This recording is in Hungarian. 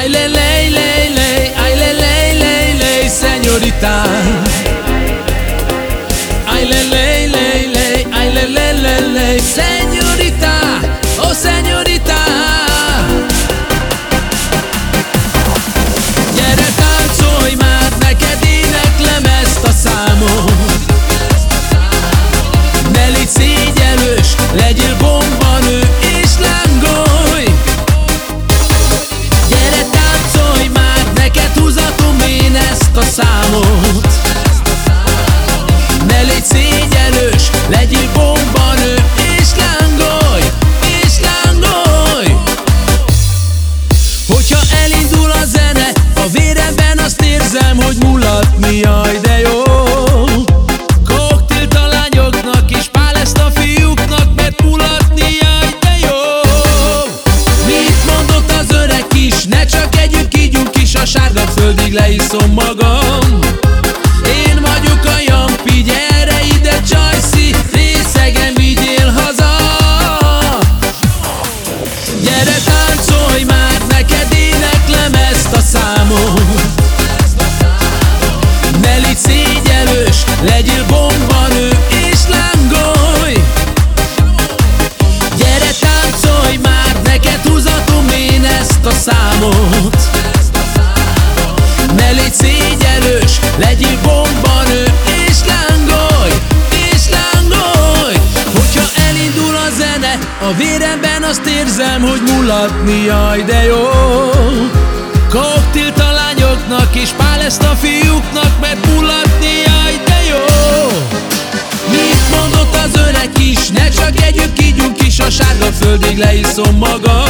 Ai lei lei lei lei, ai lei lei lei lei signorita Ai lei lei lei lei, ai lei lei lei lei signorita is, ne csak együtt ígyunk is, a sárga földig leiszom magam zene, a véremben azt érzem, hogy mulatni, jaj de jó. Koktélt a lányoknak és pál ezt a fiúknak, mert mulatni, jaj de jó. Mit mondott az öreg is, ne csak együtt kígyunk is, a sárga földig leiszom magam